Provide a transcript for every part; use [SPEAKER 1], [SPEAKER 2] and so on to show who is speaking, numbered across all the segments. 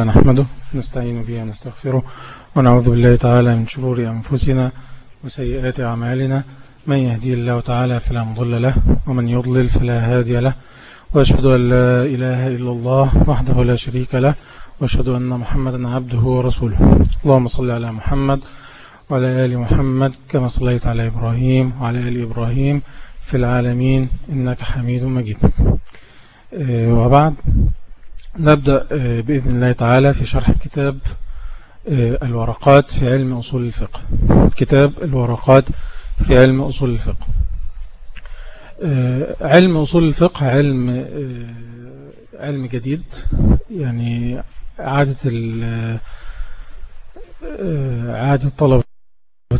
[SPEAKER 1] نحمده نستعين به ونستغفره ونعوذ بالله تعالى من شرور أنفسنا وسيئات أعمالنا. من يهدي الله تعالى فلا مضل له ومن يضلل فلا هادي له. وأشهد أن لا إله إلا الله وحده لا شريك له وأشهد أن محمدا عبده ورسوله. اللهم صل على محمد وعلى آل محمد كما صليت على إبراهيم وعلى آل إبراهيم في العالمين إنك حميد مجيد. آه، وبعد نبدأ آه، بإذن الله تعالى في شرح كتاب آه، الورقات في علم أصول الفقه. كتاب الورقات في علم أصول الفقه. آه، علم أصول الفقه علم علم جديد يعني عادة عادة طلبة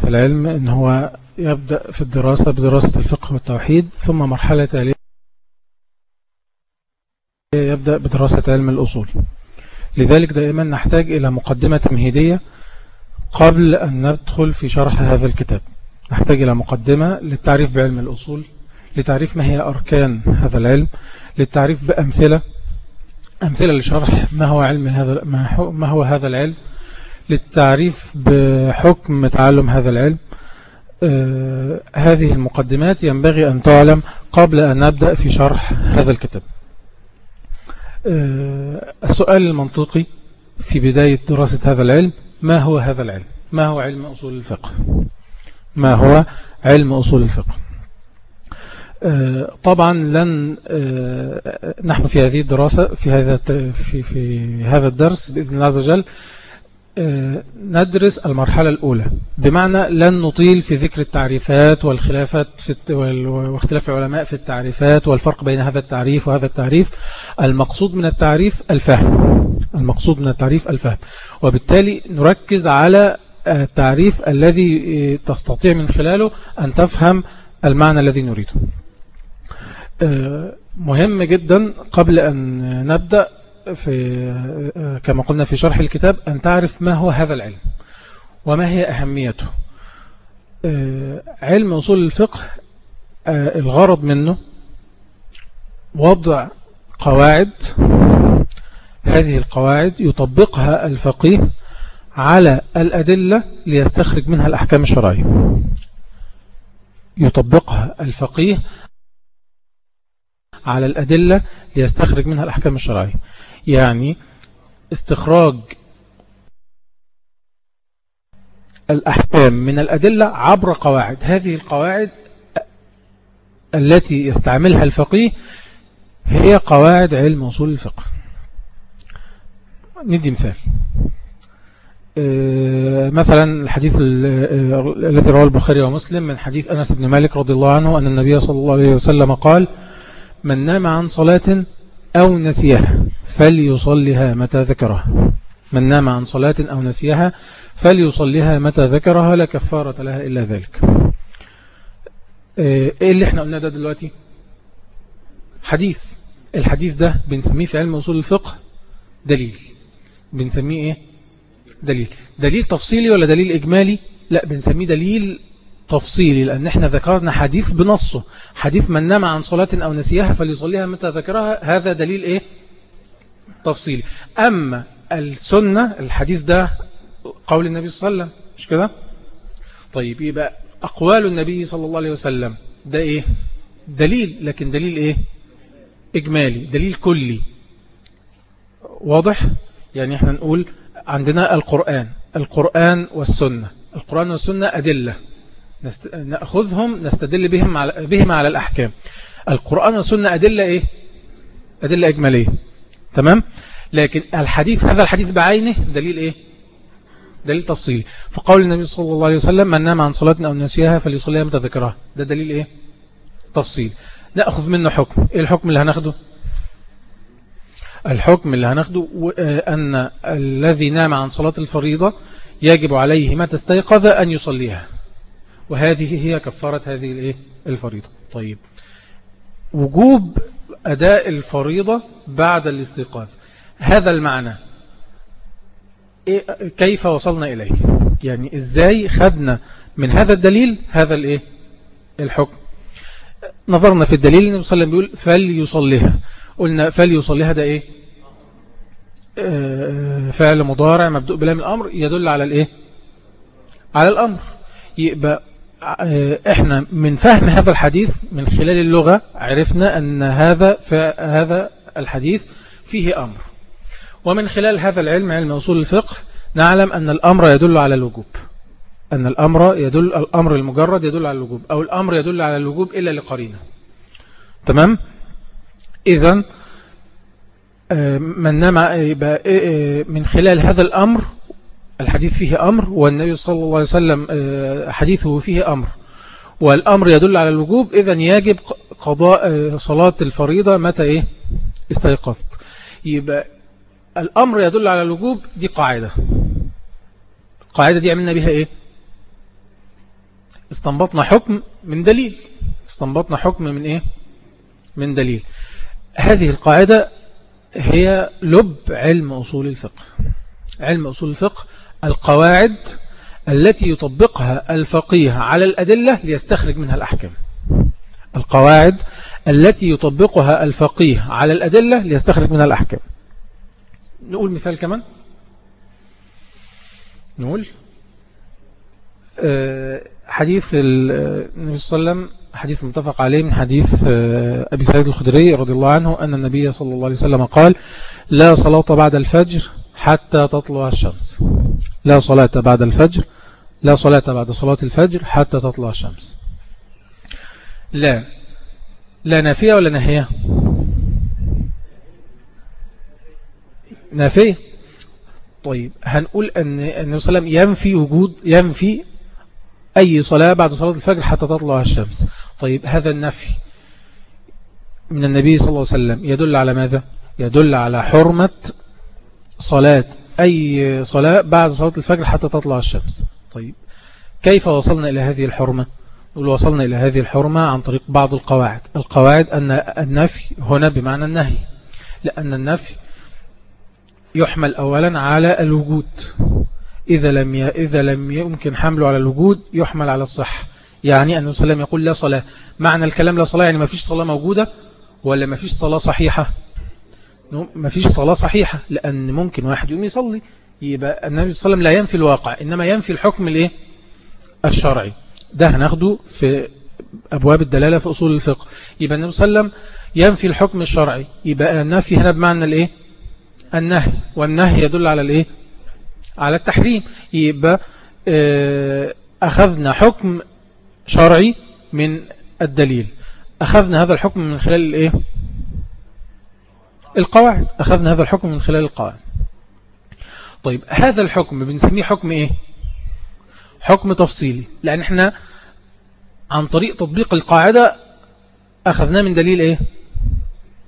[SPEAKER 1] العلم إن هو يبدأ في الدراسة بدراسة الفقه والتوحيد ثم مرحلة تالية يبدأ بدراسة علم الأصول. لذلك دائما نحتاج إلى مقدمة تمهيدية قبل أن ندخل في شرح هذا الكتاب. نحتاج إلى مقدمة للتعريف بعلم الأصول لتعريف ما هي أركان هذا العلم للتعريف بأمثلة أمثلة لشرح ما هو علم هذا ما هو هذا العلم للتعريف بحكم تعلم هذا العلم. آه هذه المقدمات ينبغي أن تعلم قبل أن نبدأ في شرح هذا الكتاب. السؤال المنطقي في بداية دراسة هذا العلم ما هو هذا العلم؟ ما هو علم أصول الفقه؟ ما هو علم أصول الفقه؟ آه، طبعا لن آه، نحن في هذه الدراسة في هذا في في هذا الدرس بإذن الله عز وجل ندرس المرحلة الأولى. بمعنى لن نطيل في ذكر التعريفات والخلافات في واختلاف العلماء في التعريفات والفرق بين هذا التعريف وهذا التعريف. المقصود من التعريف الفهم. المقصود من التعريف الفهم. وبالتالي نركز على التعريف الذي تستطيع من خلاله أن تفهم المعنى الذي نريده. مهم جدا قبل أن نبدأ في كما قلنا في شرح الكتاب أن تعرف ما هو هذا العلم وما هي أهميته. علم أصول الفقه الغرض منه وضع قواعد. هذه القواعد يطبقها الفقيه على الأدلة ليستخرج منها الأحكام الشرعية. يطبقها الفقيه على الأدلة ليستخرج منها الأحكام الشرعية. يعني استخراج الأحكام من الأدلة عبر قواعد. هذه القواعد التي يستعملها الفقيه هي قواعد علم أصول الفقه. ندي مثال. آه، مثلا الحديث الذي رواه البخاري ومسلم من حديث أنس بن مالك رضي الله عنه أن النبي صلى الله عليه وسلم قال من نام عن صلاة أو نسيها فليصلها متى ذكرها. من نام عن صلاة أو نسيها فليصليها متى ذكرها لا كفارة لها إلا ذلك. آه، إيه اللي إحنا قلنا ده دلوقتي؟ حديث. الحديث ده بنسميه في علم أصول الفقه دليل. بنسميه إيه؟ دليل. دليل تفصيلي ولا دليل إجمالي؟ لا بنسميه دليل تفصيلي لأن إحنا ذكرنا حديث بنصه. حديث من نام عن صلاة أو نسيها فليصليها متى ذكرها هذا دليل إيه؟ تفصيلي أما السنة الحديث ده قول النبي صلى الله عليه وسلم. مش كده؟ طيب يبقى أقوال النبي صلى الله عليه وسلم. ده إيه؟ دليل. لكن دليل إيه؟ إجمالي. دليل كلي. واضح؟ يعني إحنا نقول عندنا القرآن. القرآن والسنة. القرآن والسنة أدلة. نست... نأخذهم نستدل بهم على... بهم على الأحكام. القرآن والسنة أدلة إيه؟ أدلة إجمالية. تمام؟ لكن الحديث هذا الحديث بعينه دليل إيه؟ دليل تفصيلي فقول النبي صلى الله عليه وسلم من نام عن صلاة أو نسيها فليصليها متى ذكرها. ده دليل إيه؟ تفصيل. نأخذ منه حكم. إيه الحكم اللي هناخده؟ الحكم اللي هناخده أن الذي نام عن صلاة الفريضة يجب عليه متى استيقظ أن يصليها. وهذه هي كفارة هذه الفريضة. طيب. وجوب أداء الفريضة بعد الاستيقاظ. هذا المعنى. إيه، كيف وصلنا إليه؟ يعني إزاي خدنا من هذا الدليل هذا الإيه؟ الحكم. نظرنا في الدليل النبي صلى الله عليه وسلم بيقول فليصليها. قلنا فليصليها ده إيه؟ آه، فعل مضارع مبدوء بلام الأمر يدل على الإيه؟ على الأمر. يبقى إحنا من فهم هذا الحديث من خلال اللغة عرفنا أن هذا هذا الحديث فيه أمر. ومن خلال هذا العلم علم أصول الفقه نعلم أن الأمر يدل على الوجوب. أن الأمر يدل الأمر المجرد يدل على الوجوب أو الأمر يدل على الوجوب إلا لقرينة. تمام؟ إذا آه، من آه، آه، من خلال هذا الأمر الحديث فيه أمر والنبي صلى الله عليه وسلم حديثه فيه أمر. والأمر يدل على الوجوب إذا يجب قضاء صلاة الفريضة متى إيه؟ استيقظت. يبقى الأمر يدل على الوجوب دي قاعدة. القاعدة دي عملنا بها إيه؟ استنبطنا حكم من دليل. استنبطنا حكم من إيه؟ من دليل. هذه القاعدة هي لب علم أصول الفقه. علم أصول الفقه القواعد التي يطبقها الفقيه على الأدلة ليستخرج منها الأحكام. القواعد التي يطبقها الفقيه على الأدلة ليستخرج منها الأحكام. نقول مثال كمان. نقول آه، حديث النبي صلى الله عليه وسلم حديث متفق عليه من حديث آه، أبي سعيد الخدري رضي الله عنه أن النبي صلى الله عليه وسلم قال لا صلاة بعد الفجر حتى تطلع الشمس. لا صلاة بعد الفجر لا صلاة بعد صلاة الفجر حتى تطلع الشمس. لا لا نافية ولا نهية؟ نافية. طيب هنقول أن النبي صلى الله عليه وسلم ينفي وجود ينفي أي صلاة بعد صلاة الفجر حتى تطلع الشمس. طيب هذا النفي من النبي صلى الله عليه وسلم يدل على ماذا؟ يدل على حرمة صلاة أي صلاة بعد صلاة الفجر حتى تطلع الشمس. طيب كيف وصلنا إلى هذه الحرمة؟ نقول وصلنا إلى هذه الحرمة عن طريق بعض القواعد. القواعد أن النفي هنا بمعنى النهي لأن النفي يحمل أولا على الوجود. إذا لم إذا لم يمكن حمله على الوجود يحمل على الصحة. يعني أن وسلم يقول لا صلاة. معنى الكلام لا صلاة يعني ما فيش صلاة موجودة ولا ما فيش صلاة صحيحة؟ ما فيش صلاة صحيحة لأن ممكن واحد يقوم يصلي يبقى النبي صلى الله عليه وسلم لا ينفي الواقع إنما ينفي الحكم الإيه؟ الشرعي. ده هناخده في أبواب الدلالة في أصول الفقه. يبقى النبي صلى الله عليه وسلم ينفي الحكم الشرعي. يبقى النفي هنا بمعنى الإيه؟ النهي. والنهي يدل على الإيه؟ على التحريم. يبقى آه، أخذنا حكم شرعي من الدليل. أخذنا هذا الحكم من خلال الإيه؟ القواعد. أخذنا هذا الحكم من خلال القواعد. طيب هذا الحكم بنسميه حكم إيه؟ حكم تفصيلي. لأن إحنا عن طريق تطبيق القاعدة أخذناه من دليل إيه؟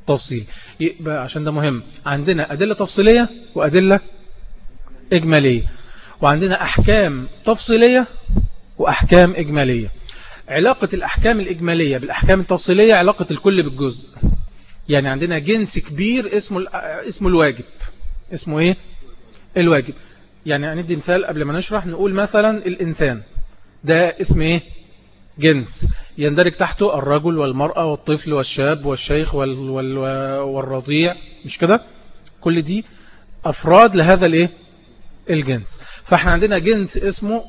[SPEAKER 1] تفصيل. يبقى عشان ده مهم. عندنا أدلة تفصيلية وأدلة إجمالية. وعندنا أحكام تفصيلية وأحكام إجمالية. علاقة الأحكام الإجمالية بالأحكام التفصيلية علاقة الكل بالجزء. يعني عندنا جنس كبير اسمه اسمه الواجب. اسمه إيه؟ الواجب. يعني ندي مثال قبل ما نشرح نقول مثلا الإنسان. ده اسم إيه؟ جنس. يندرج تحته الرجل والمرأة والطفل والشاب والشيخ وال وال والرضيع. مش كده؟ كل دي أفراد لهذا الإيه؟ الجنس. فإحنا عندنا جنس اسمه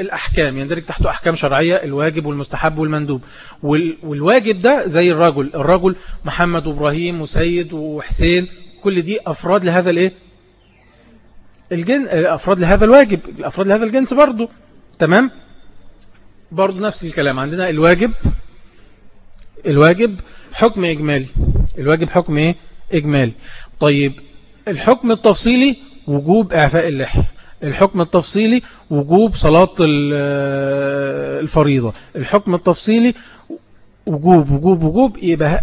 [SPEAKER 1] الأحكام يندرج تحته أحكام شرعية الواجب والمستحب والمندوب. والواجب ده زي الرجل الرجل محمد وإبراهيم وسيد وحسين كل دي أفراد لهذا الإيه؟ الجن أفراد لهذا الواجب الأفراد لهذا الجنس برضو. تمام؟ برضو نفس الكلام. عندنا الواجب الواجب حكم إجمالي. الواجب حكم إيه؟ إجمالي. طيب الحكم التفصيلي وجوب إعفاء اللحية الحكم التفصيلي وجوب صلاة الفريضة. الحكم التفصيلي وجوب وجوب وجوب يبقى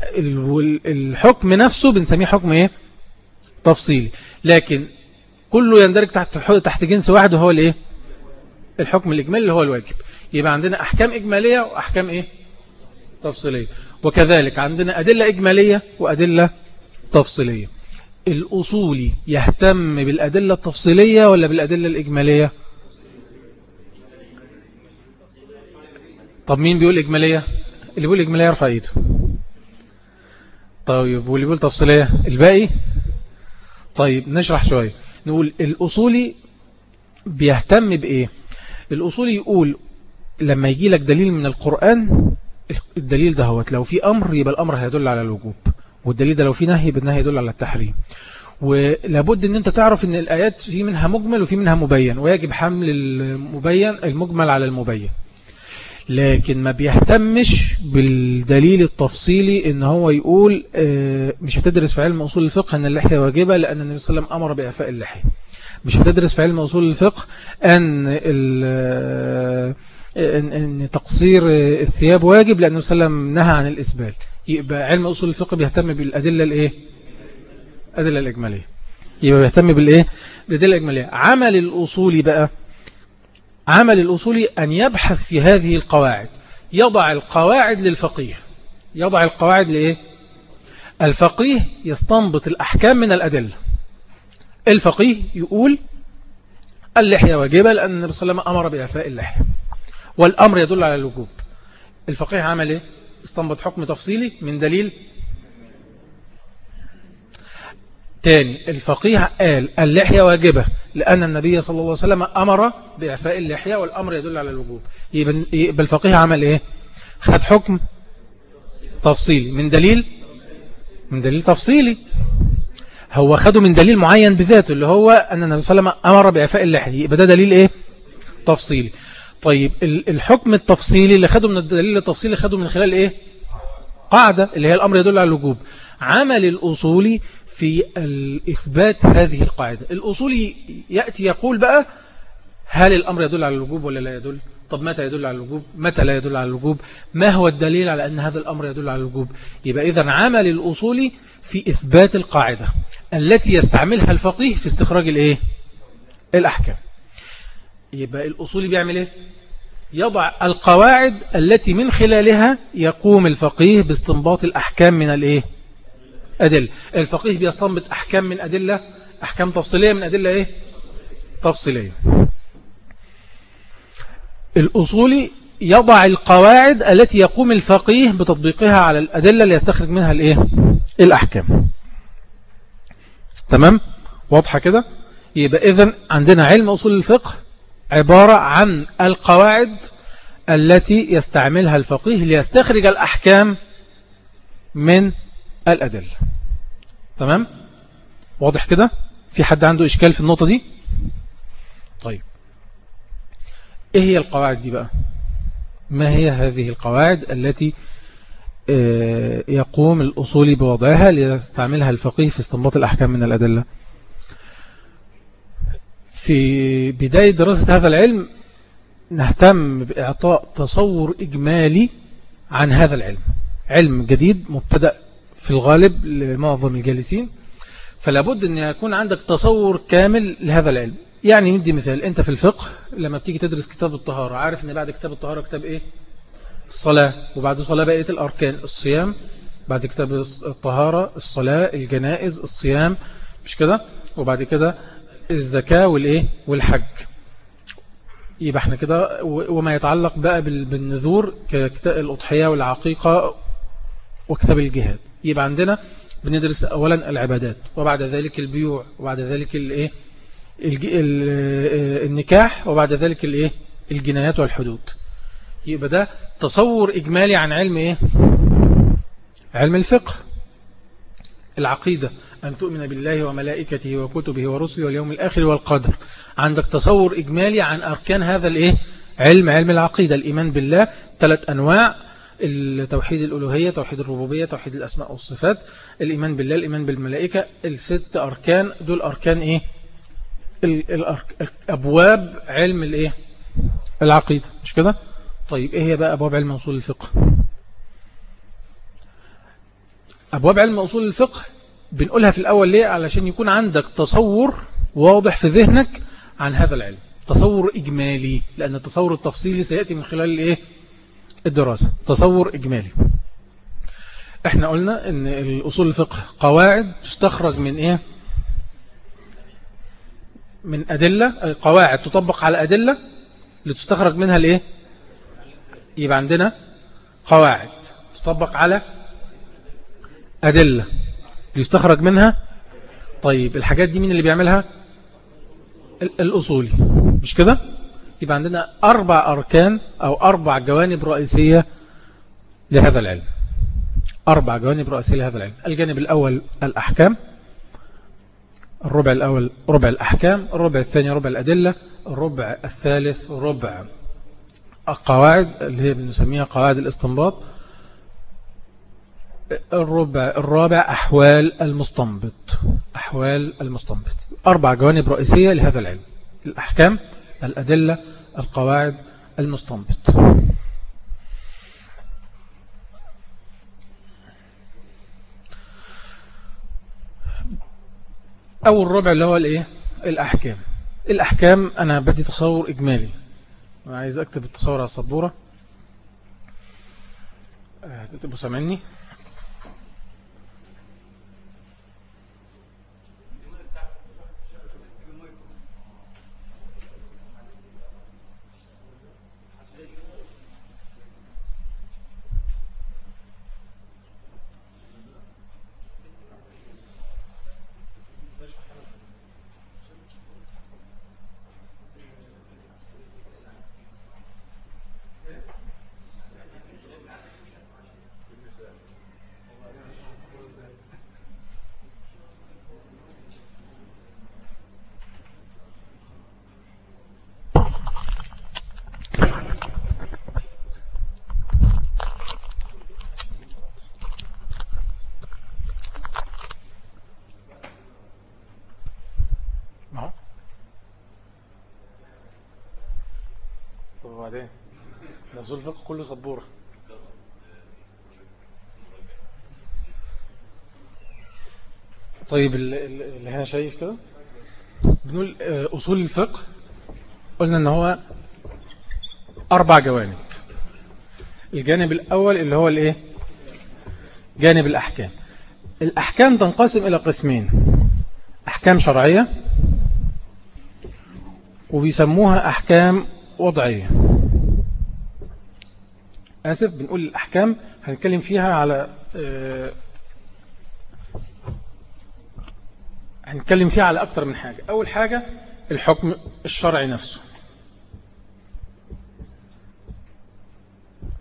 [SPEAKER 1] الحكم نفسه بنسميه حكم إيه؟ تفصيلي. لكن كله يندرج تحت تحت جنس واحد وهو الإيه؟ الحكم الإجمالي اللي هو الواجب. يبقى عندنا أحكام إجمالية وأحكام إيه؟ تفصيلية. وكذلك عندنا أدلة إجمالية وأدلة تفصيلية. الأصولي يهتم بالأدلة التفصيلية ولا بالأدلة الإجمالية؟ طب مين بيقول إجمالية؟ اللي بيقول إجمالية يرفع إيده. طيب واللي بيقول تفصيلية؟ الباقي؟ طيب نشرح شوية. نقول الأصولي بيهتم بإيه؟ الأصولي يقول لما يجي لك دليل من القرآن الدليل ده هو لو في أمر يبقى الأمر هيدل على الوجوب. والدليل ده لو في نهي يبقى النهي يدل على التحريم. ولابد إن أنت تعرف إن الآيات في منها مجمل وفي منها مبين ويجب حمل المبين المجمل على المبين. لكن ما بيهتمش بالدليل التفصيلي إن هو يقول آه، مش هتدرس في علم أصول الفقه إن اللحية واجبة لأن النبي صلى الله عليه وسلم أمر بإعفاء اللحية. مش هتدرس في علم أصول الفقه أن آه، إن تقصير الثياب واجب لأنه صلى الله عليه وسلم نهى عن الإسبال. يبقى علم أصول الفقه بيهتم بالأدلة الإيه؟ الأدلة الإجمالية. يبقى بيهتم بالإيه؟ بالأدلة الإجمالية. عمل الأصولي بقى عمل الأصولي أن يبحث في هذه القواعد. يضع القواعد للفقيه. يضع القواعد لإيه؟ الفقيه يستنبط الأحكام من الأدلة. الفقيه يقول اللحية واجبة لأن النبي صلى الله عليه وسلم أمر بإعفاء اللحية والأمر يدل على الوجوب. الفقيه عمل إيه؟ استنبط حكم تفصيلي من دليل تاني. الفقيه قال اللحية واجبة لأن النبي صلى الله عليه وسلم أمر بإعفاء اللحية والأمر يدل على الوجوب. يبقى الفقيه عمل إيه؟ خد حكم تفصيلي من دليل من دليل تفصيلي. هو خده من دليل معين بذاته اللي هو أن النبي صلى الله عليه وسلم أمر بإعفاء اللحية. يبقى ده دليل إيه؟ تفصيلي. طيب الحكم التفصيلي اللي خده من الدليل التفصيلي خده من خلال إيه؟ قاعدة اللي هي الأمر يدل على الوجوب. عمل الأصولي في الإثبات هذه القاعدة. الأصولي يأتي يقول بقى هل الأمر يدل على الوجوب ولا لا يدل؟ طب متى يدل على الوجوب؟ متى لا يدل على الوجوب؟ ما هو الدليل على أن هذا الأمر يدل على الوجوب؟ يبقى إذا عمل الأصولي في إثبات القاعدة التي يستعملها الفقيه في استخراج الإيه؟ الأحكام. يبقى الأصولي بيعمل إيه؟ يضع القواعد التي من خلالها يقوم الفقيه باستنباط الأحكام من الإيه؟ أدلة. الفقيه بيستنبط أحكام من أدلة أحكام تفصيلية من أدلة إيه؟ تفصيلية. الأصولي يضع القواعد التي يقوم الفقيه بتطبيقها على الأدلة اللي يستخرج منها الإيه؟ الأحكام. تمام؟ واضحة كده؟ يبقى إذن عندنا علم أصول الفقه عبارة عن القواعد التي يستعملها الفقيه ليستخرج الأحكام من الأدلة. تمام؟ واضح كده؟ في حد عنده إشكال في النقطة دي؟ طيب. إيه هي القواعد دي بقى؟ ما هي هذه القواعد التي آه، يقوم الأصول بوضعها ليستعملها الفقيه في استنباط الأحكام من الأدلة؟ في بداية دراسة هذا العلم نهتم بإعطاء تصور إجمالي عن هذا العلم. علم جديد مبتدأ في الغالب لمعظم الجالسين فلا بد أن يكون عندك تصور كامل لهذا العلم. يعني ندي مثال أنت في الفقه لما بتيجي تدرس كتاب الطهارة عارف أن بعد كتاب الطهارة كتاب إيه؟ الصلاة وبعد الصلاة بقية الأركان الصيام بعد كتاب الطهارة الصلاة الجنائز الصيام مش كده؟ وبعد كده الزكاة والإيه؟ والحج. يبقى إحنا كده وما يتعلق بقى بالنذور الأضحية والعقيقة وكتاب الجهاد. يبقى عندنا بندرس أولا العبادات وبعد ذلك البيوع وبعد ذلك الإيه؟ النكاح وبعد ذلك الإيه؟ الجنايات والحدود. يبقى ده تصور إجمالي عن علم إيه؟ علم الفقه. العقيدة. أن تؤمن بالله وملائكته وكتبه ورسله واليوم الآخر والقدر. عندك تصور إجمالي عن أركان هذا الإيه؟ علم علم العقيدة الإيمان بالله. ثلاث أنواع. التوحيد الألوهية توحيد الربوبية توحيد الأسماء والصفات. الإيمان بالله الإيمان بالملائكة. الست أركان. دول أركان إيه؟ أبواب علم الإيه؟ العقيدة. مش كده؟ طيب إيه هي بقى أبواب علم أصول الفقه؟ أبواب علم أصول الفقه بنقولها في الأول ليه؟ علشان يكون عندك تصور واضح في ذهنك عن هذا العلم. تصور إجمالي لأن التصور التفصيلي سيأتي من خلال الإيه؟ الدراسة. تصور إجمالي. إحنا قلنا إن الأصول الفقه قواعد تستخرج من إيه؟ من أدلة. قواعد تطبق على أدلة لتستخرج منها الايه يبقى عندنا قواعد تطبق على أدلة. يستخرج منها؟ طيب الحاجات دي مين اللي بيعملها؟ الأصولي. مش كده؟ يبقى عندنا أربع أركان أو أربع جوانب رئيسية لهذا العلم. أربع جوانب رئيسية لهذا العلم. الجانب الأول الأحكام الربع الأول ربع الأحكام الربع الثاني ربع الأدلة الربع الثالث ربع القواعد اللي هي بنسميها قواعد الاستنباط الربع الرابع أحوال المستنبط. أحوال المستنبط. أربع جوانب رئيسية لهذا العلم. الأحكام الأدلة القواعد المستنبط. أول ربع اللي هو الإيه؟ الأحكام. الأحكام أنا بدي تصور إجمالي. أنا عايز أكتب التصور على السبورة. هتبقوا سامعني؟ نزول الفقه كله سبورة. طيب اللي هنا شايف كده؟ بنقول آه، أصول الفقه قلنا إن هو أربع جوانب. الجانب الأول اللي هو الإيه؟ جانب الأحكام. الأحكام تنقسم إلى قسمين. أحكام شرعية وبيسموها أحكام وضعية. آسف بنقول الأحكام هنتكلم فيها على آه، هنتكلم فيها على أكتر من حاجة. أول حاجة الحكم الشرعي نفسه.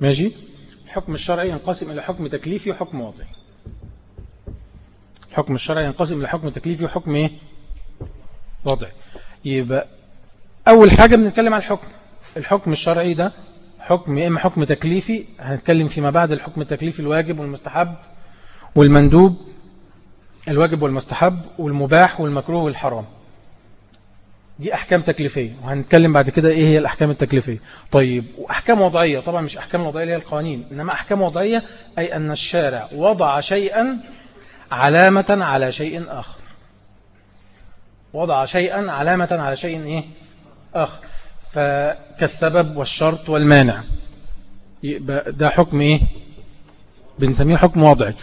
[SPEAKER 1] ماشي؟ الحكم الشرعي ينقسم إلى حكم تكليفي وحكم وضعي الحكم الشرعي ينقسم إلى حكم تكليفي وحكم إيه؟ وضعي يبقى أول حاجة بنتكلم عن الحكم. الحكم الشرعي ده حكم يا إما حكم تكليفي هنتكلم فيما بعد الحكم التكليفي الواجب والمستحب والمندوب الواجب والمستحب والمباح والمكروه والحرام. دي أحكام تكليفية وهنتكلم بعد كده إيه هي الأحكام التكليفية. طيب وأحكام وضعية طبعا مش أحكام وضعية اللي هي القوانين إنما أحكام وضعية أي أن الشارع وضع شيئا علامة على شيء آخر. وضع شيئا علامة على شيء إيه؟ آخر. فكالسبب والشرط والمانع. يبقى ده حكم إيه؟ بنسميه حكم وضعي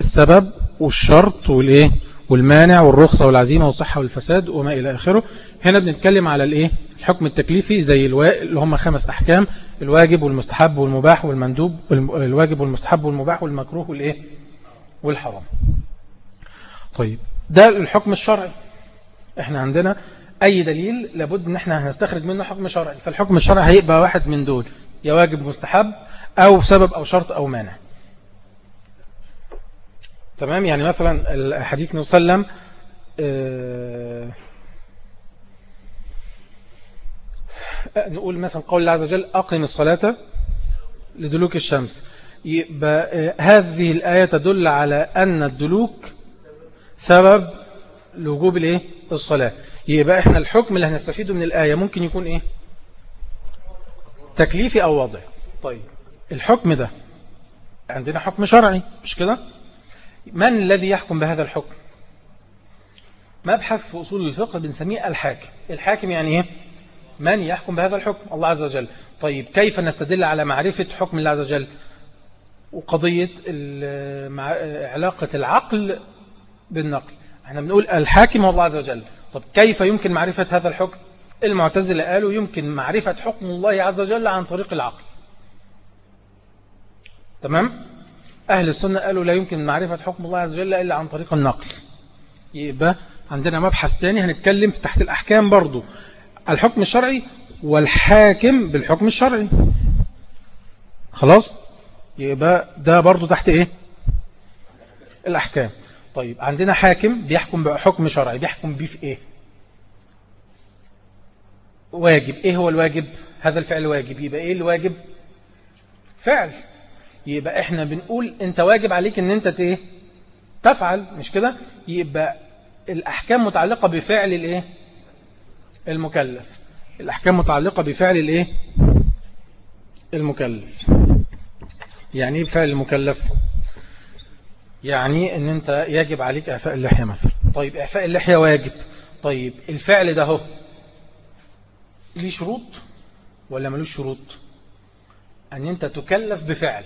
[SPEAKER 1] السبب والشرط والإيه؟ والمانع والرخصة والعزيمة والصحة والفساد وما إلى آخره. هنا بنتكلم على الإيه؟ الحكم التكليفي زي الوا... اللي هم خمس أحكام. الواجب والمستحب والمباح والمندوب الواجب والمستحب والمباح والمكروه والإيه؟ والحرام. طيب ده الحكم الشرعي. إحنا عندنا أي دليل لابد أن إحنا هنستخرج منه حكم شرعي. فالحكم الشرعي هيبقى واحد من دول يا واجب مستحب أو سبب أو شرط أو مانع. تمام؟ يعني مثلا الحديث نسلم آه نقول مثلا قول الله عز وجل أقم الصلاة لدلوك الشمس. يبقى آه، هذه الآية تدل على أن الدلوك سبب لوجوب الإيه؟ الصلاة. يبقى إحنا الحكم اللي هنستفيده من الآية ممكن يكون إيه؟ تكليفي أو وضعي طيب الحكم ده عندنا حكم شرعي مش كده؟ من الذي يحكم بهذا الحكم؟ مبحث في أصول الفقه بنسميه الحاكم. الحاكم يعني إيه؟ من يحكم بهذا الحكم؟ الله عز وجل. طيب كيف نستدل على معرفة حكم الله عز وجل؟ وقضية علاقة العقل بالنقل. إحنا بنقول الحاكم هو الله عز وجل. طب كيف يمكن معرفة هذا الحكم؟ المعتزلة قالوا يمكن معرفة حكم الله عز وجل عن طريق العقل. تمام؟ أهل السنة قالوا لا يمكن معرفة حكم الله عز وجل إلا عن طريق النقل. يبقى عندنا مبحث تاني هنتكلم في تحت الأحكام برضو. الحكم الشرعي والحاكم بالحكم الشرعي. خلاص؟ يبقى ده برضو تحت إيه؟ الأحكام. طيب عندنا حاكم بيحكم بحكم شرعي بيحكم بيه في إيه؟ واجب. إيه هو الواجب؟ هذا الفعل واجب. يبقى إيه الواجب؟ فعل. يبقى إحنا بنقول أنت واجب عليك إن أنت إيه تفعل. مش كده؟ يبقى الأحكام متعلقة بفعل الإيه؟ المكلف. الأحكام متعلقة بفعل الإيه؟ المكلف. يعني إيه فعل المكلف؟ يعني إن أنت يجب عليك إعفاء اللحية مثلا. طيب إعفاء اللحية واجب. طيب الفعل ده هو ليه شروط ولا ملوش شروط؟ أن أنت تكلف بفعل.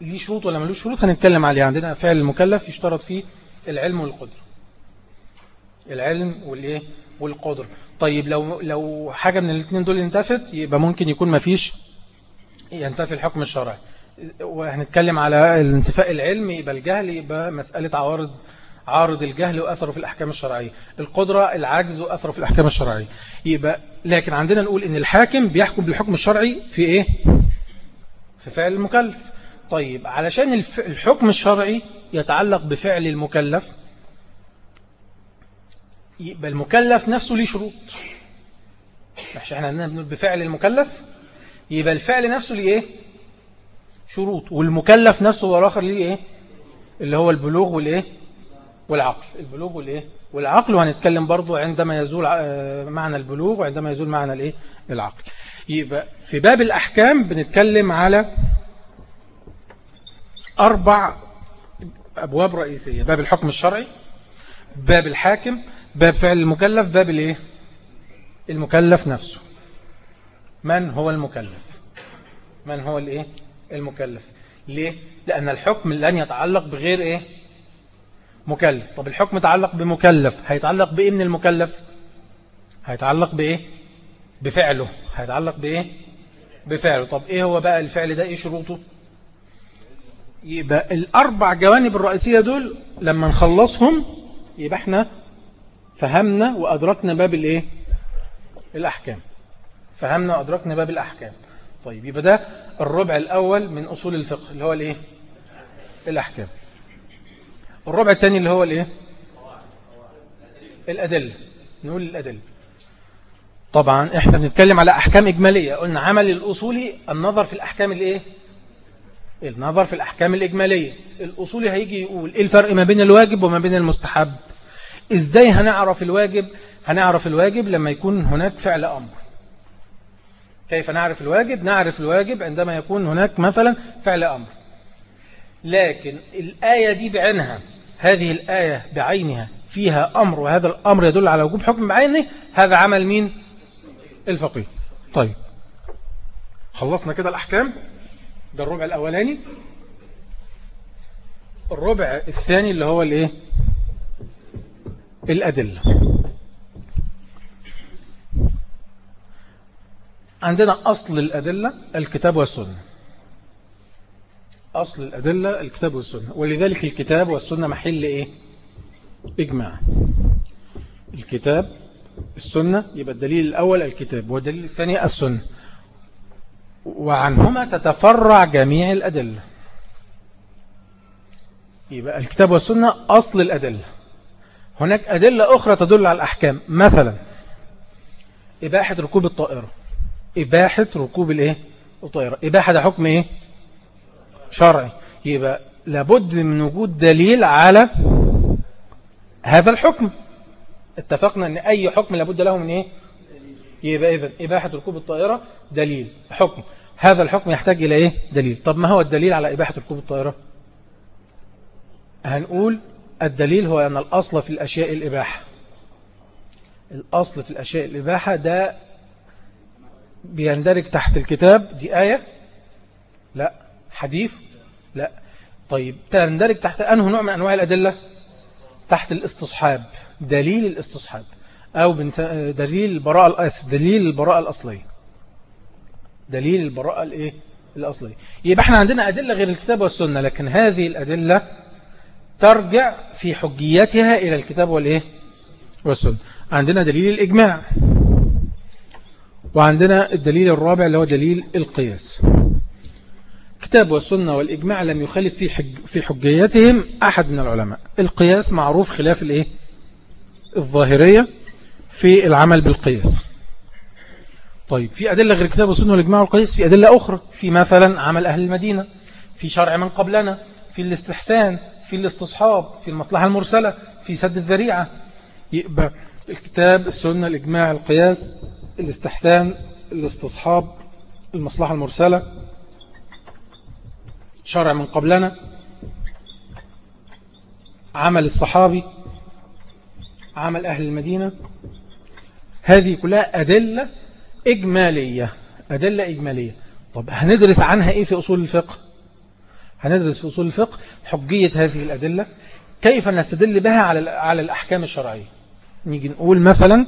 [SPEAKER 1] ليه شروط ولا ملوش شروط؟ هنتكلم عليه. عندنا فعل المكلف يشترط فيه العلم والقدرة العلم والإيه؟ والقدرة طيب لو لو حاجة من الاثنين دول انتفت يبقى ممكن يكون ما فيش ينتفي الحكم الشرعي. وهنتكلم على الانتفاء العلم يبقى الجهل يبقى مسألة عوارض عارض الجهل وأثره في الأحكام الشرعية. القدرة العجز وأثره في الأحكام الشرعية. يبقى لكن عندنا نقول إن الحاكم بيحكم بالحكم الشرعي في إيه؟ في فعل المكلف. طيب علشان الحكم الشرعي يتعلق بفعل المكلف يبقى المكلف نفسه ليه شروط. مش إحنا عندنا بنقول بفعل المكلف يبقى الفعل نفسه ليه إيه؟ شروط. والمكلف نفسه هو الآخر ليه إيه؟ اللي هو البلوغ والإيه؟ والعقل. البلوغ والإيه؟ والعقل. وهنتكلم برضو عندما يزول آه، معنى البلوغ وعندما يزول معنى الإيه؟ العقل. يبقى في باب الأحكام بنتكلم على أربع أبواب رئيسية. باب الحكم الشرعي باب الحاكم باب فعل المكلف باب الإيه؟ المكلف نفسه. من هو المكلف؟ من هو الإيه؟ المكلف. ليه؟ لأن الحكم لن يتعلق بغير إيه؟ مكلف. طب الحكم يتعلق بمكلف هيتعلق بإيه من المكلف؟ هيتعلق بإيه؟ بفعله. هيتعلق بإيه؟ بفعله. طب إيه هو بقى الفعل ده؟ إيه شروطه؟ يبقى الأربع جوانب الرئيسية دول لما نخلصهم يبقى إحنا فهمنا وأدركنا باب الإيه؟ الأحكام. فهمنا وأدركنا باب الأحكام. طيب يبقى ده الربع الأول من أصول الفقه اللي هو الإيه؟ الأحكام. الربع الثاني اللي هو الإيه؟ الأدلة. نقول الأدلة. طبعا إحنا بنتكلم على أحكام إجمالية. قلنا عمل الأصولي النظر في الأحكام الإيه؟ النظر في الأحكام الإجمالية. الأصولي هيجي يقول إيه الفرق ما بين الواجب وما بين المستحب؟ إزاي هنعرف الواجب؟ هنعرف الواجب لما يكون هناك فعل أمر. كيف نعرف الواجب؟ نعرف الواجب عندما يكون هناك مثلا فعل أمر. لكن الآية دي بعينها هذه الآية بعينها فيها أمر وهذا الأمر يدل على وجوب حكم بعينه هذا عمل مين؟ الفقيه. طيب. خلصنا كده الأحكام. ده الربع الأولاني. الربع الثاني اللي هو الإيه؟ الأدلة. عندنا أصل الأدلة الكتاب والسنة. أصل الأدلة الكتاب والسنة. ولذلك الكتاب والسنة محل إيه؟ إجماع. الكتاب السنة يبقى الدليل الأول الكتاب والدليل الثاني السنة. وعنهما تتفرع جميع الأدلة. يبقى الكتاب والسنة أصل الأدلة. هناك أدلة أخرى تدل على الأحكام. مثلا إباحة ركوب الطائرة. إباحة ركوب الإيه؟ الطائرة. إباحة حكم إيه؟ شرعي. يبقى لابد من وجود دليل على هذا الحكم. اتفقنا إن أي حكم لابد له من إيه؟ يبقى اذا إباحة ركوب الطائرة دليل حكم. هذا الحكم يحتاج إلى إيه؟ دليل. طب ما هو الدليل على إباحة ركوب الطائرة؟ هنقول الدليل هو أن الأصل في الأشياء الإباحة. الأصل في الأشياء الإباحة ده بيندرج تحت الكتاب. دي آية؟ لا. حديث لا. طيب تندرج تحت أنه نوع من أنواع الأدلة؟ تحت الاستصحاب دليل الاستصحاب أو دليل البراءة الأصل دليل البراءة الأصلية دليل البراءة الإيه؟ الأصلية يبقى إحنا عندنا أدلة غير الكتاب والسنة لكن هذه الأدلة ترجع في حجيتها إلى الكتاب والإيه؟ والسنة. عندنا دليل الإجماع وعندنا الدليل الرابع اللي هو دليل القياس. كتاب والسنة والإجماع لم يخالف في, حج في حجيتهم أحد من العلماء. القياس معروف خلاف الإيه؟ الظاهرية في العمل بالقياس. طيب في أدلة غير كتاب والسنة والإجماع والقياس؟ في أدلة أخرى في مثلا عمل أهل المدينة في شرع من قبلنا في الاستحسان في الاستصحاب في المصلحة المرسلة في سد الذريعة. يبقى الكتاب السنة الإجماع القياس الاستحسان الاستصحاب المصلحة المرسلة شرع من قبلنا عمل الصحابي عمل أهل المدينة. هذه كلها أدلة إجمالية أدلة إجمالية. طب هندرس عنها إيه في أصول الفقه؟ هندرس في أصول الفقه حجية هذه الأدلة كيف نستدل بها على على الأحكام الشرعية؟ نيجي نقول مثلا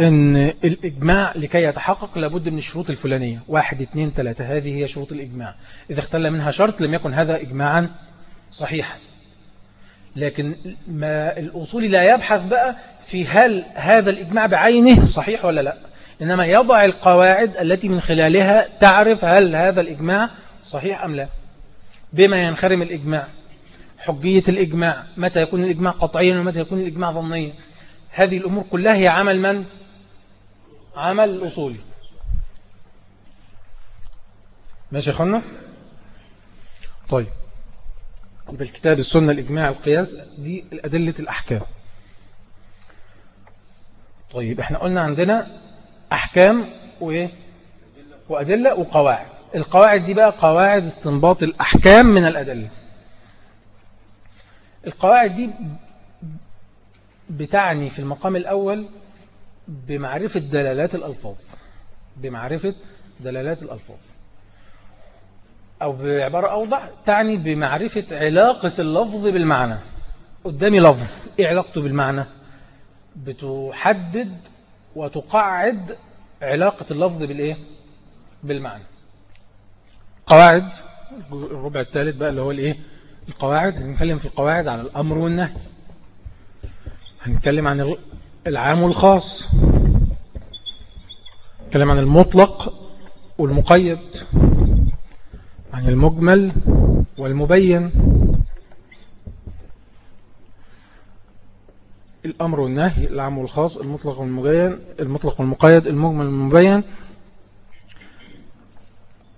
[SPEAKER 1] إن الإجماع لكي يتحقق لابد من الشروط الفلانية. واحد اثنين ثلاثة. هذه هي شروط الإجماع. إذا اختل منها شرط لم يكن هذا إجماعا صحيحا. لكن ما الأصول لا يبحث بقى في هل هذا الإجماع بعينه صحيح ولا لا. إنما يضع القواعد التي من خلالها تعرف هل هذا الإجماع صحيح أم لا. بما ينخرم الإجماع حجية الإجماع متى يكون الإجماع قطعيا ومتى يكون الإجماع ظنيا. هذه الأمور كلها هي عمل من؟ عمل الأصولي ماشي يا أخوانا؟ طيب. يبقى الكتاب السنة الإجماع القياس دي الأدلة الأحكام. طيب إحنا قلنا عندنا أحكام وإيه وأدلة وقواعد. القواعد دي بقى قواعد استنباط الأحكام من الأدلة. القواعد دي بتعني في المقام الأول بمعرفة دلالات الألفاظ. بمعرفة دلالات الألفاظ. أو بعبارة أوضح تعني بمعرفة علاقة اللفظ بالمعنى. قدامي لفظ إيه علاقته بالمعنى؟ بتحدد وتقعد علاقة اللفظ بالإيه؟ بالمعنى. قواعد الربع الثالث بقى اللي هو الإيه؟ القواعد. هنتكلم في القواعد عن الأمر والنهي. هنتكلم عن العام والخاص نتكلم عن المطلق والمقيد عن المجمل والمبين الأمر والنهي العام والخاص المطلق والمبين المطلق والمقيد المجمل والمبين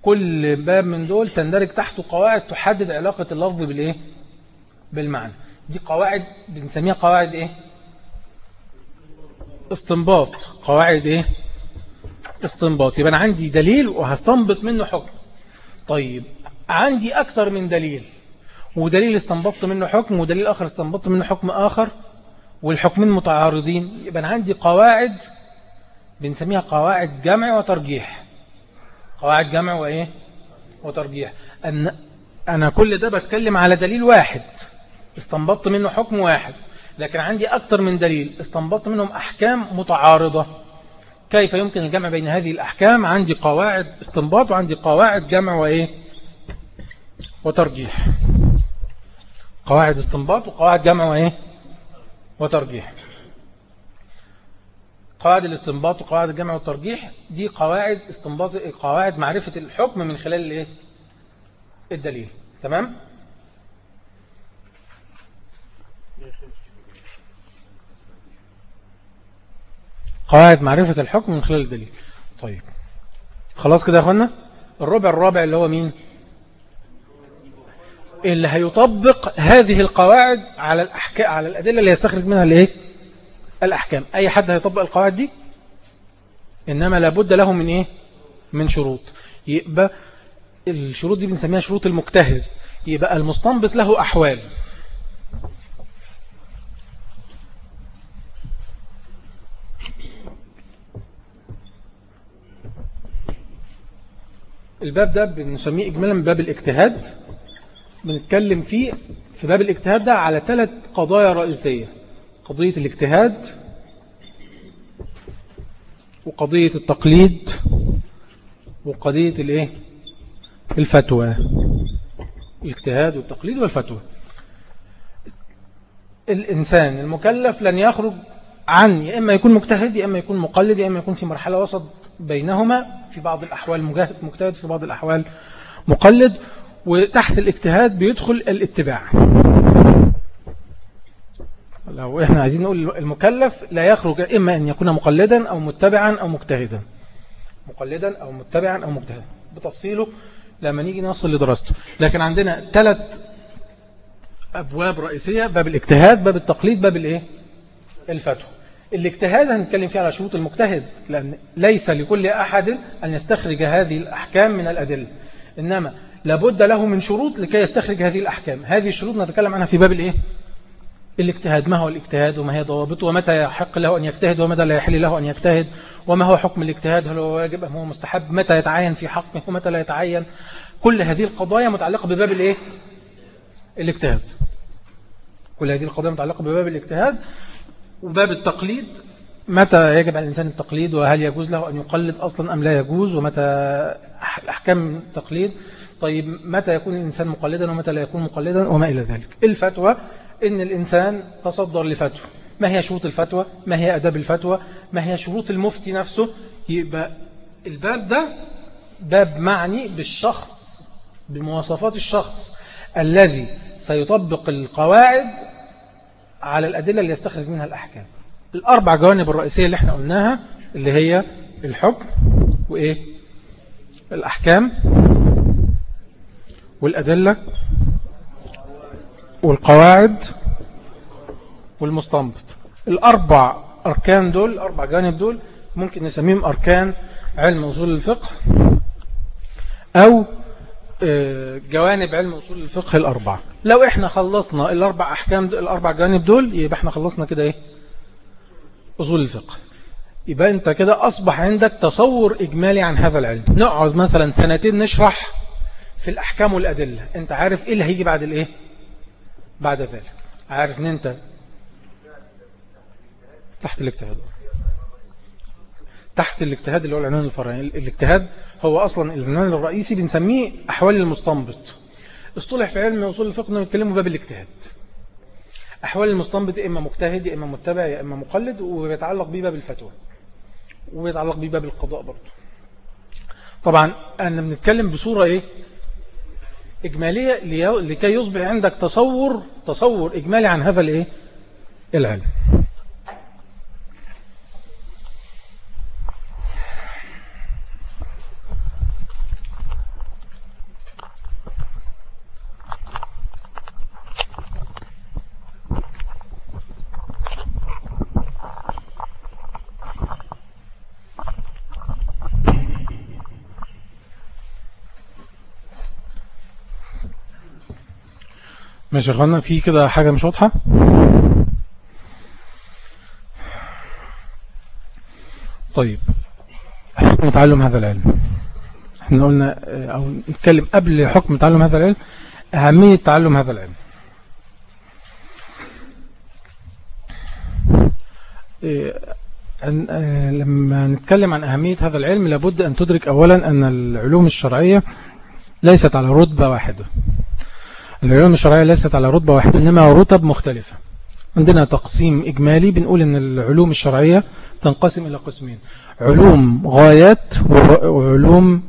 [SPEAKER 1] كل باب من دول تندرج تحته قواعد تحدد علاقة اللفظ بالإيه؟ بالمعنى دي قواعد بنسميها قواعد إيه؟ استنباط. قواعد إيه؟ استنباط. يبقى أنا عندي دليل وهستنبط منه حكم. طيب عندي أكثر من دليل ودليل استنبطت منه حكم ودليل آخر استنبطت منه حكم آخر والحكمين متعارضين. يبقى أنا عندي قواعد بنسميها قواعد جمع وترجيح. قواعد جمع وإيه؟ وترجيح. أن أنا كل ده بتكلم على دليل واحد. استنبطت منه حكم واحد. لكن عندي أكثر من دليل. استنبطت منهم أحكام متعارضة. كيف يمكن الجمع بين هذه الأحكام؟ عندي قواعد استنباط وعندي قواعد جمع وإيه؟ وترجيح. قواعد استنباط وقواعد جمع وإيه؟ وترجيح. قواعد الاستنباط وقواعد الجمع والترجيح دي قواعد استنباط قواعد معرفة الحكم من خلال الإيه؟ الدليل. تمام؟ قواعد معرفة الحكم من خلال الدليل. طيب. خلاص كده يا أخوانا؟ الربع الرابع اللي هو مين؟ اللي هيطبق هذه القواعد على الأحكام على الأدلة اللي يستخرج منها الإيه؟ الأحكام. أي حد هيطبق القواعد دي؟ إنما لابد له من إيه؟ من شروط. يبقى الشروط دي بنسميها شروط المجتهد. يبقى المستنبط له أحوال. الباب ده بنسميه إجمالا باب الاجتهاد. بنتكلم فيه في باب الاجتهاد ده على ثلاث قضايا رئيسية. قضية الاجتهاد وقضية التقليد وقضية الإيه؟ الفتوى. الاجتهاد والتقليد والفتوى. الإنسان المكلف لن يخرج عن يا إما يكون مجتهد يا إما يكون مقلد يا إما يكون في مرحلة وسط بينهما في بعض الأحوال مجتهد في بعض الأحوال مقلد وتحت الاجتهاد بيدخل الاتباع. لو إحنا عايزين نقول المكلف لا يخرج إما أن يكون مقلدا أو متبعا أو مجتهدا. مقلدا أو متبعا أو مجتهدا. بتفصيله لما نيجي نصل لدراسته. لكن عندنا ثلاث أبواب رئيسية باب الاجتهاد باب التقليد باب الايه؟ الفتوى. الاجتهاد هنتكلم فيه على شروط المجتهد لأن ليس لكل أحد أن يستخرج هذه الأحكام من الأدلة. إنما لابد له من شروط لكي يستخرج هذه الأحكام. هذه الشروط نتكلم عنها في باب الإيه؟ الاجتهاد. ما هو الاجتهاد؟ وما هي ضوابطه ومتى يحق له أن يجتهد؟ ومتى لا يحل له أن يجتهد؟ وما هو حكم الاجتهاد؟ هل هو واجب أم هو مستحب؟ متى يتعين في حقه ومتى لا يتعين؟ كل هذه القضايا متعلقة بباب الإيه؟ الاجتهاد. كل هذه القضايا متعلقة بباب الاجتهاد. وباب التقليد. متى يجب على الإنسان التقليد وهل يجوز له أن يقلد أصلا أم لا يجوز ومتى أحكام التقليد؟ طيب متى يكون الإنسان مقلدا ومتى لا يكون مقلدا وما إلى ذلك؟ الفتوى إن الإنسان تصدر لفتوى. ما هي شروط الفتوى؟ ما هي أداب الفتوى؟ ما هي شروط المفتي نفسه؟ يبقى الباب ده باب معني بالشخص بمواصفات الشخص الذي سيطبق القواعد على الأدلة اللي يستخرج منها الأحكام. الأربع جوانب الرئيسية اللي إحنا قلناها اللي هي الحكم وإيه؟ الأحكام والأدلة والقواعد والمستنبط. الأربع أركان دول الأربع جوانب دول ممكن نسميهم أركان علم أصول الفقه أو آه، جوانب علم أصول الفقه الأربعة. لو إحنا خلصنا الأربع أحكام الأربع جوانب دول يبقى إحنا خلصنا كده إيه؟ أصول الفقه. يبقى انت كده أصبح عندك تصور إجمالي عن هذا العلم. نقعد مثلا سنتين نشرح في الأحكام والأدلة. انت عارف إيه اللي هيجي بعد الايه؟ بعد ذلك. عارف ان انت تحت الاجتهاد. تحت الاجتهاد اللي هو العنوان الفرعي. الاجتهاد هو أصلا العنوان الرئيسي بنسميه أحوال المستنبط. اصطلح في علم أصول الفقه انه يتكلموا باب الاجتهاد. أحوال المستنبط إما مجتهد يا إما متبع يا إما مقلد ويتعلق به باب الفتوى. ويتعلق به باب القضاء برضه. طبعا أنا بنتكلم بصورة إيه؟ إجمالية لكي يصبح عندك تصور تصور إجمالي عن هذا الإيه؟ العلم. ماشي اخوانا في كده حاجة مش واضحة؟ طيب حكم تعلم هذا العلم. إحنا قلنا أو نتكلم قبل حكم تعلم هذا العلم أهمية تعلم هذا العلم. إيه، آه، لما نتكلم عن أهمية هذا العلم لابد أن تدرك أولا أن العلوم الشرعية ليست على رتبة واحدة. العلوم الشرعية ليست على رتبة واحدة إنما رتب مختلفة. عندنا تقسيم إجمالي بنقول أن العلوم الشرعية تنقسم إلى قسمين علوم غايات وعلوم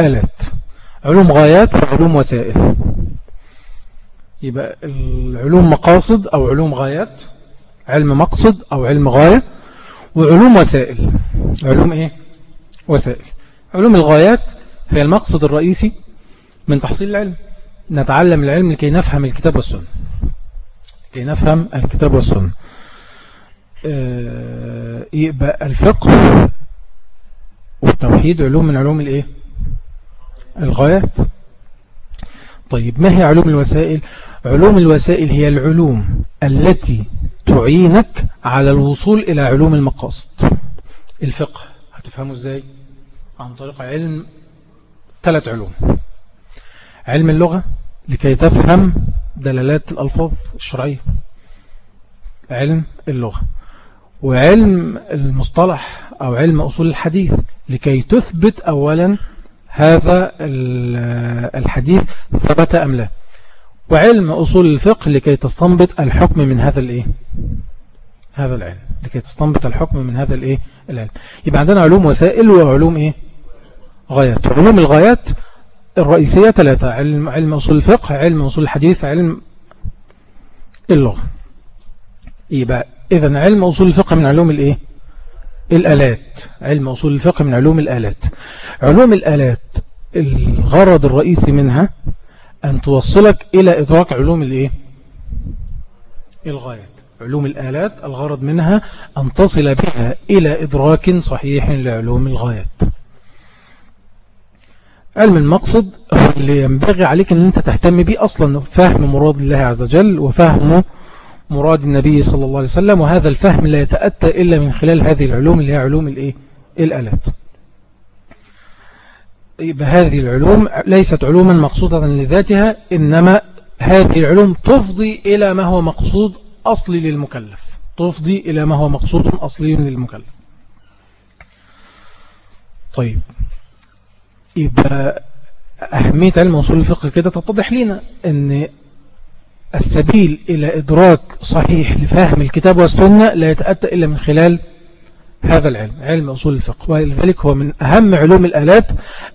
[SPEAKER 1] آلات. علوم غايات وعلوم وسائل. يبقى العلوم مقاصد أو علوم غايات علم مقصد أو علم غاية وعلوم وسائل. علوم إيه؟ وسائل. علوم الغايات هي المقصد الرئيسي من تحصيل العلم. نتعلم العلم لكي نفهم الكتاب والسنة. لكي نفهم الكتاب والسنة. آه، يبقى الفقه والتوحيد علوم من علوم الإيه؟ الغايات. طيب ما هي علوم الوسائل؟ علوم الوسائل هي العلوم التي تعينك على الوصول إلى علوم المقاصد. الفقه هتفهمه إزاي؟ عن طريق علم ثلاث علوم. علم اللغة لكي تفهم دلالات الألفاظ الشرعية. علم اللغة. وعلم المصطلح أو علم أصول الحديث لكي تثبت أولا هذا الحديث ثبت أم لا. وعلم أصول الفقه لكي تستنبط الحكم من هذا الإيه؟ هذا العلم. لكي تستنبط الحكم من هذا الإيه؟ العلم. يبقى عندنا علوم وسائل وعلوم إيه؟ غايات. علوم الغايات الرئيسية ثلاثة علم, علم أصول الفقه علم أصول الحديث علم اللغة. يبقى إذا علم أصول الفقه من علوم الإيه؟ الآلات. علم أصول الفقه من علوم الآلات. علوم الآلات الغرض الرئيسي منها أن توصلك إلى إدراك علوم الإيه؟ الغايات. علوم الآلات الغرض منها أن تصل بها إلى إدراك صحيح لعلوم الغايات. علم المقصد هو اللي ينبغي عليك أن أنت تهتم به أصلا فهم مراد الله عز وجل وفهم مراد النبي صلى الله عليه وسلم وهذا الفهم لا يتأتى إلا من خلال هذه العلوم اللي هي علوم الإيه؟ الآلات. يبقى هذه العلوم ليست علوما مقصودة لذاتها إنما هذه العلوم تفضي إلى ما هو مقصود أصلي للمكلف. تفضي إلى ما هو مقصود أصلي للمكلف. طيب. يبقى أهمية علم أصول الفقه كده تتضح لنا أن السبيل إلى إدراك صحيح لفهم الكتاب والسنة لا يتأتى إلا من خلال هذا العلم علم أصول الفقه. ولذلك هو من أهم علوم الآلات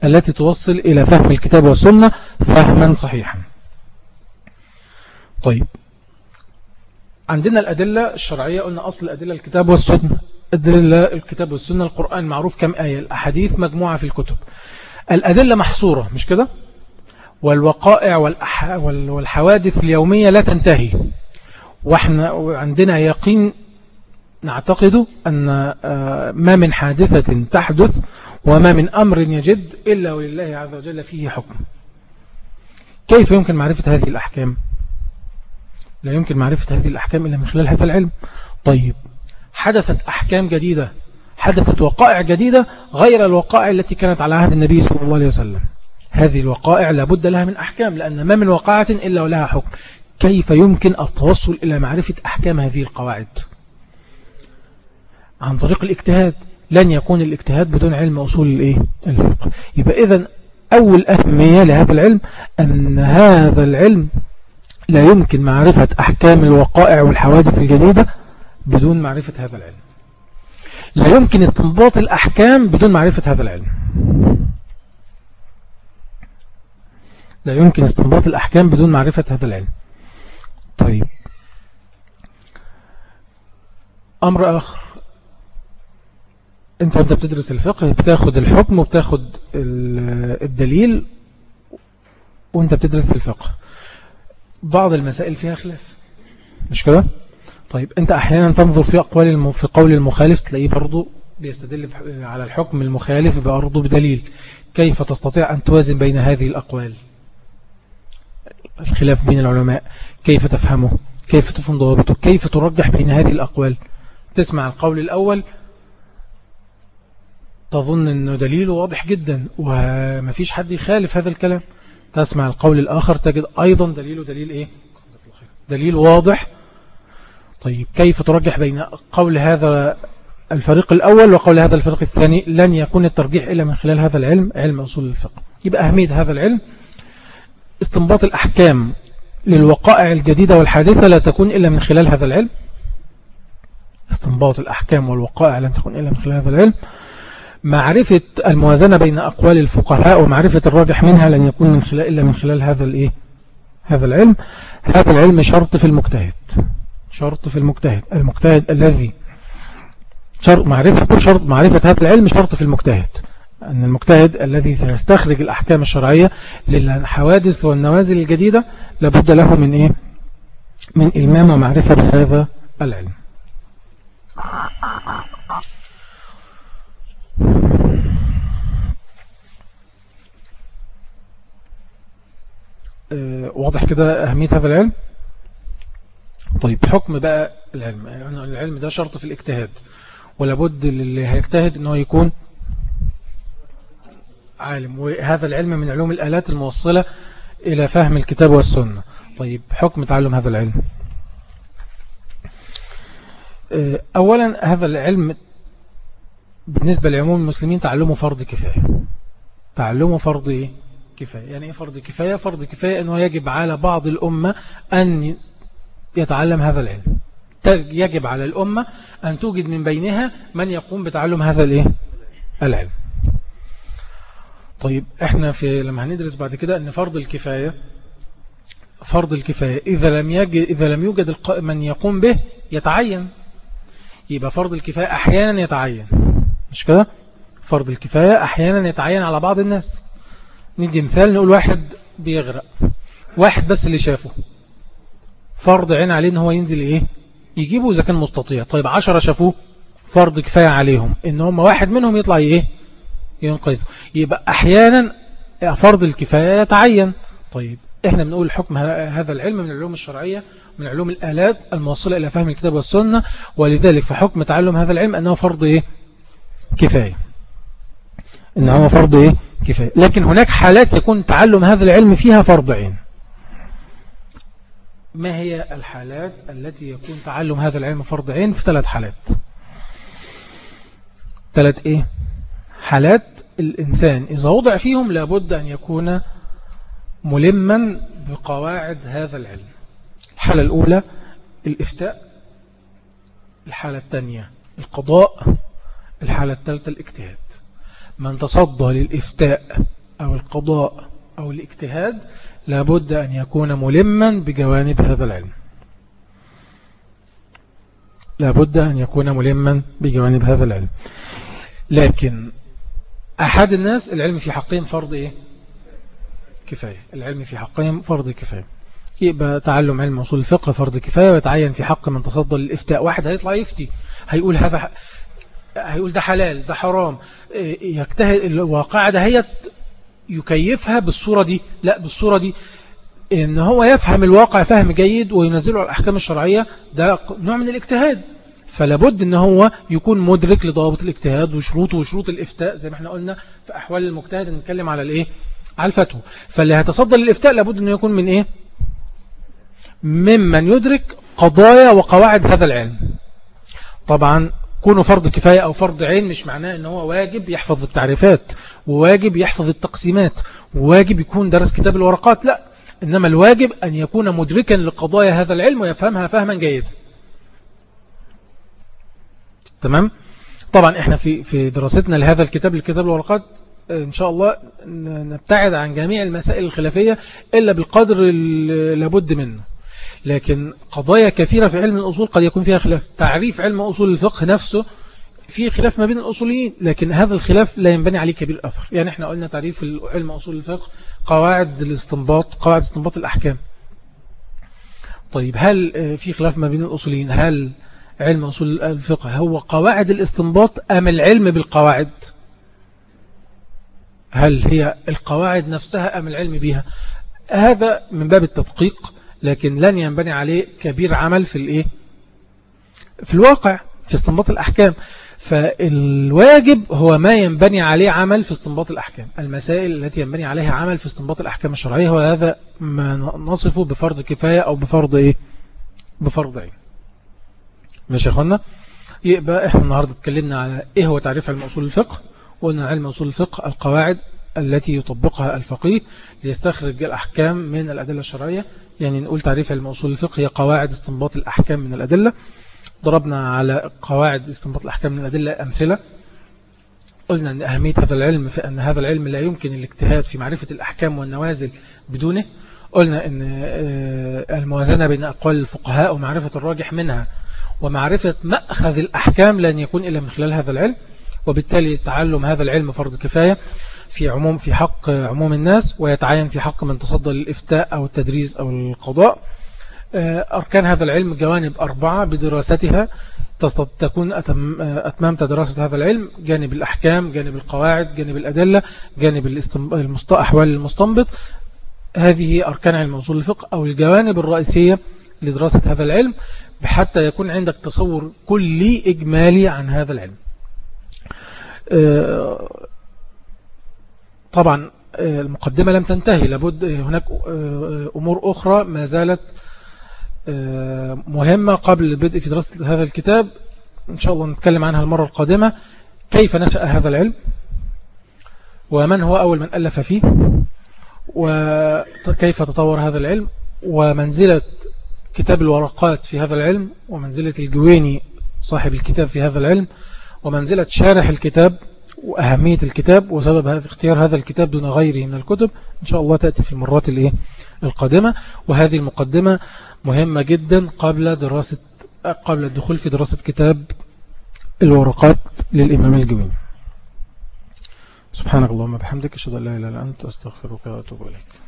[SPEAKER 1] التي توصل إلى فهم الكتاب والسنة فهما صحيحا. طيب. عندنا الأدلة الشرعية قلنا أصل الأدلة الكتاب والسنة. أدلة الكتاب والسنة القرآن معروف كم آية؟ الأحاديث مجموعة في الكتب. الأدلة محصورة مش كده؟ والوقائع والحوادث اليومية لا تنتهي. وإحنا عندنا يقين نعتقد أن آه، ما من حادثة تحدث وما من أمر يجد إلا ولله عز وجل فيه حكم. كيف يمكن معرفة هذه الأحكام؟ لا يمكن معرفة هذه الأحكام إلا من خلال هذا العلم. طيب حدثت أحكام جديدة حدثت وقائع جديدة غير الوقائع التي كانت على عهد النبي صلى الله عليه وسلم. هذه الوقائع لابد لها من أحكام لأن ما من وقاعة إلا ولها حكم. كيف يمكن التوصل إلى معرفة أحكام هذه القواعد؟ عن طريق الاجتهاد. لن يكون الاجتهاد بدون علم أصول الإيه؟ الفقه. يبقى إذن أول أهمية لهذا العلم أن هذا العلم لا يمكن معرفة أحكام الوقائع والحوادث الجديدة بدون معرفة هذا العلم. لا يمكن استنباط الأحكام بدون معرفة هذا العلم. لا يمكن استنباط الأحكام بدون معرفة هذا العلم. طيب. أمر آخر. أنت وأنت بتدرس الفقه بتاخد الحكم وبتاخد الدليل وأنت بتدرس الفقه. بعض المسائل فيها خلاف. مش كده؟ طيب أنت أحيانا تنظر في أقوال الم... في قول المخالف تلاقيه برضو بيستدل على الحكم المخالف برضو بدليل. كيف تستطيع أن توازن بين هذه الأقوال؟ الخلاف بين العلماء. كيف تفهمه؟ كيف تفهم ضوابطه؟ كيف ترجح بين هذه الأقوال؟ تسمع القول الأول تظن أنه دليله واضح جدا وما فيش حد يخالف هذا الكلام. تسمع القول الآخر تجد أيضا دليله دليل إيه؟ دليل واضح طيب كيف ترجح بين قول هذا الفريق الأول وقول هذا الفريق الثاني؟ لن يكون الترجيح إلا من خلال هذا العلم علم أصول الفقه. يبقى أهمية هذا العلم استنباط الأحكام للوقائع الجديدة والحادثة لا تكون إلا من خلال هذا العلم. استنباط الأحكام والوقائع لا تكون إلا من خلال هذا العلم. معرفة الموازنة بين أقوال الفقهاء ومعرفة الراجح منها لن يكون من خلال إلا من خلال هذا الإيه؟ هذا العلم. هذا العلم شرط في المجتهد. شرط في المجتهد. المجتهد الذي شرط معرفة شرط معرفة هذا العلم شرط في المجتهد. أن المجتهد الذي سيستخرج الأحكام الشرعية للحوادث والنوازل الجديدة لابد له من إيه؟ من إلمام ومعرفة بهذا العلم. آه، واضح كده أهمية هذا العلم؟ طيب حكم بقى العلم. يعني العلم ده شرط في الاجتهاد ولابد اللي هيجتهد أنه يكون عالم. وهذا العلم من علوم الآلات الموصلة إلى فهم الكتاب والسنة. طيب حكم تعلم هذا العلم. آه، أولا هذا العلم بالنسبة لعموم المسلمين تعلمه فرض كفاية. تعلمه فرض كفاية. يعني إيه فرض كفاية؟ فرض كفاية أنه يجب على بعض الأمة أن يتعلم هذا العلم. يجب على الأمة أن توجد من بينها من يقوم بتعلم هذا الإيه؟ العلم. طيب إحنا في لما هندرس بعد كده إن فرض الكفاية فرض الكفاية إذا لم يجد, إذا لم يوجد من يقوم به يتعين. يبقى فرض الكفاية أحيانا يتعين. مش كده؟ فرض الكفاية أحيانا يتعين على بعض الناس. ندي مثال نقول واحد بيغرق واحد بس اللي شافه. فرض عين عليه إن هو ينزل إيه؟ يجيبه إذا كان مستطيع. طيب عشرة شافوه فرض كفاية عليهم. إن هم واحد منهم يطلع إيه؟ ينقذه يبقى أحيانا فرض الكفاية يتعين. طيب إحنا بنقول حكم هذا العلم من العلوم الشرعية من علوم الآلات الموصلة إلى فهم الكتاب والسنة ولذلك فحكم تعلم هذا العلم أنه فرض إيه؟ كفاية. إنه فرض إيه؟ كفاية. لكن هناك حالات يكون تعلم هذا العلم فيها فرض عين. ما هي الحالات التي يكون تعلم هذا العلم فرض عين في ثلاث حالات؟ ثلاث إيه؟ حالات الإنسان إذا وضع فيهم لابد أن يكون ملما بقواعد هذا العلم. الحالة الأولى الإفتاء الحالة الثانية القضاء الحالة الثالثة الاجتهاد. من تصدى للإفتاء أو القضاء أو الاجتهاد لابد أن يكون ملما بجوانب هذا العلم. لابد أن يكون ملما بجوانب هذا العلم. لكن أحد الناس العلم في حقهم فرض إيه؟ كفاية. العلم في حقهم فرض كفاية. يبقى تعلم علم أصول الفقه فرض كفاية ويتعين في حق من تصدى للإفتاء واحد هيطلع يفتي هيقول هذا هيقول ده حلال ده حرام. يجتهد الواقع ده هي يكيفها بالصورة دي؟ لا بالصورة دي إن هو يفهم الواقع فهم جيد وينزله على الأحكام الشرعية ده نوع من الاجتهاد. فلابد إن هو يكون مدرك لضوابط الاجتهاد وشروطه وشروط الإفتاء زي ما إحنا قلنا في أحوال المجتهد نتكلم على الإيه؟ على الفتوى. فاللي هيتصدى للإفتاء لابد إنه يكون من إيه؟ ممن يدرك قضايا وقواعد هذا العلم. طبعا كونه فرض كفاية أو فرض عين مش معناه أنه هو واجب يحفظ التعريفات وواجب يحفظ التقسيمات وواجب يكون درس كتاب الورقات لا. إنما الواجب أن يكون مدركا لقضايا هذا العلم ويفهمها فهما جيدا تمام؟ طبعا إحنا في في دراستنا لهذا الكتاب الكتاب الورقات إن شاء الله نبتعد عن جميع المسائل الخلافية إلا بالقدر لابد منه. لكن قضايا كثيرة في علم الأصول قد يكون فيها خلاف. تعريف علم أصول الفقه نفسه في خلاف ما بين الأصوليين لكن هذا الخلاف لا ينبني عليه كبير أثر يعني إحنا قلنا تعريف علم أصول الفقه قواعد الاستنباط قواعد استنباط الأحكام. طيب هل في خلاف ما بين الأصوليين؟ هل علم أصول الفقه هو قواعد الاستنباط أم العلم بالقواعد؟ هل هي القواعد نفسها أم العلم بها؟ هذا من باب التدقيق. لكن لن ينبني عليه كبير عمل في الايه؟ في الواقع في استنباط الأحكام. فالواجب هو ما ينبني عليه عمل في استنباط الأحكام. المسائل التي ينبني عليها عمل في استنباط الأحكام الشرعية وهذا ما نصفه بفرض كفاية أو بفرض إيه؟ بفرض عين. ماشي يا أخوانا؟ يبقى إحنا النهاردة اتكلمنا على إيه هو تعريف علم أصول الفقه وقلنا علم أصول الفقه القواعد التي يطبقها الفقيه ليستخرج الأحكام من الأدلة الشرعية. يعني نقول تعريف علم أصول الفقه هي قواعد استنباط الأحكام من الأدلة. ضربنا على قواعد استنباط الأحكام من الأدلة أمثلة. قلنا أن أهمية هذا العلم في أن هذا العلم لا يمكن الاجتهاد في معرفة الأحكام والنوازل بدونه. قلنا أن آه، الموازنة بين أقوال الفقهاء ومعرفة الراجح منها. ومعرفة مأخذ الأحكام لن يكون إلا من خلال هذا العلم. وبالتالي تعلم هذا العلم فرض كفاية في عموم في حق عموم الناس ويتعين في حق من تصدى للإفتاء أو التدريس أو القضاء. آه، أركان هذا العلم جوانب أربعة بدراستها تكون أتممت دراسة هذا العلم جانب الأحكام جانب القواعد جانب الأدلة جانب أحوال المستنبط هذه أركان علم أصول الفقه أو الجوانب الرئيسية لدراسة هذا العلم بحتى يكون عندك تصور كلي إجمالي عن هذا العلم. آه، طبعا آه، المقدمة لم تنتهي. لابد هناك آه، أمور أخرى ما زالت مهمة قبل البدء في دراسة هذا الكتاب. إن شاء الله نتكلم عنها المرة القادمة. كيف نشأ هذا العلم؟ ومن هو أول من ألف فيه؟ وكيف تطور هذا العلم؟ ومنزلة كتاب الورقات في هذا العلم؟ ومنزلة الجويني صاحب الكتاب في هذا العلم؟ ومنزلة شارح الكتاب وأهمية الكتاب وسبب اختيار هذا الكتاب دون غيره من الكتب إن شاء الله تأتي في المرات القادمة. وهذه المقدمة مهمة جدا قبل دراسة قبل الدخول في دراسة كتاب الورقات للإمام الجويني. سبحانك اللهم بحمدك أشهد أن لا إله إلا أنت أستغفرك وأتوب إليك.